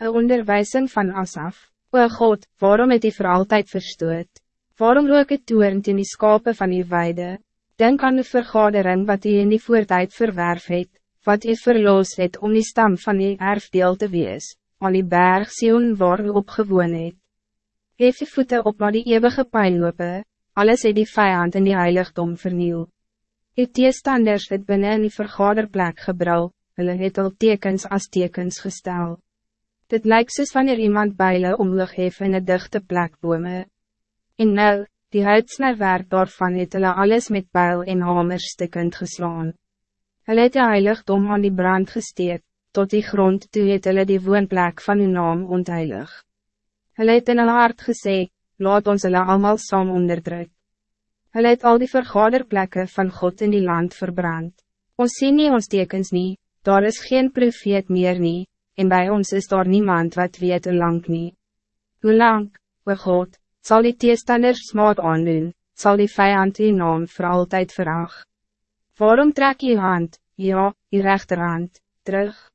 Een onderwijzing van Asaf. O God, waarom het u voor altijd verstoot? Waarom rook het toerend in die skape van die weide? Denk aan de vergadering wat u in die voertijd verwerf het, wat u verloos het om die stam van die erfdeel te wees, aan die berg Sion waar u opgewoon het. Geef die voeten op naar die eeuwige pijn lopen, alles het die vijand in die heiligdom vernieuw. Die teestanders het binnen in die vergaderplek gebrouw, hulle het al tekens as tekens gestel. Dit lijkt soos wanneer iemand bijle omlig hef in een dichte plek bome. En nou, die huidsnerwerk daarvan het hulle alles met pijl en hamer stikkend geslaan. Hulle het die heiligdom aan die brand gesteek, tot die grond toe het hulle die woonplek van uw naam ontheilig. Hulle het in hulle hart gesê, laat ons hulle allemaal saam onderdruk. Hulle het al die vergaderplekken van God in die land verbrand. Ons sien nie ons tekens nie, daar is geen profeet meer nie, en bij ons is daar niemand wat weet hoe lang nie. Hoe lang, o God, zal die teestanders smaad aandoen, zal die vijand die naam voor altijd verag. Waarom trek je hand, ja, je rechterhand, terug?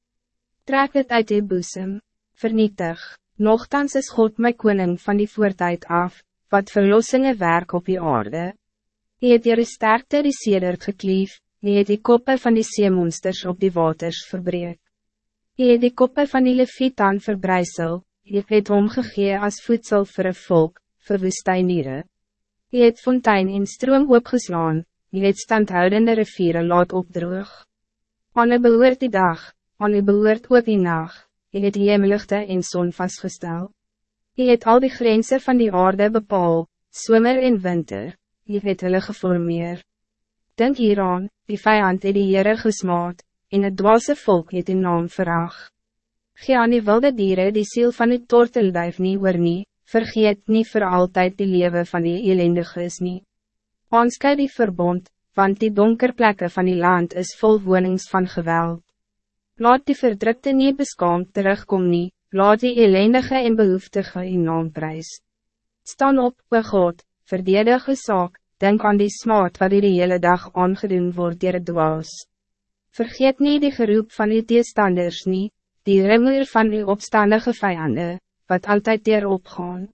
Trek het uit je boezem, vernietig, nogthans is God my koning van die voertijd af, wat verlossingen werk op je aarde. Je het je sterkte die sedert geklief, je het die koppen van die seemonsters op die waters verbreek. Je het die koppen van die levitaan verbrijzel, je het omgegee als voedsel voor een volk, voor woestijnieren. Je het fontein in stroom opgeslaan, je het standhoudende rivieren laat opdroog. Aan een behoort die dag, aan een behoort ook die nacht, je het die hemeligte en zon vastgestel. Je het al die grenzen van die aarde bepaal, zomer en winter, je het hulle geformeer. Denk hieraan, die vijand het die Heere gesmaad, en het dwaalse volk het die naam verag. Gee aan die wilde dieren die ziel van die tortelduif nie oor nie, vergeet niet voor altijd die leven van die elendiges nie. Aanskou die verbond, want die donker plekken van die land is vol wonings van geweld. Laat die verdrukte nie beskaamd terugkom nie, laat die elendige en behoeftige in naam prijs. Staan op, o God, verdedige saak, denk aan die smaad wat die hele dag aangedoen wordt dier het dwaas. Vergeet niet die geroep van die teestanders niet, die rimmer van die opstandige vijanden, wat altijd dier opgaan.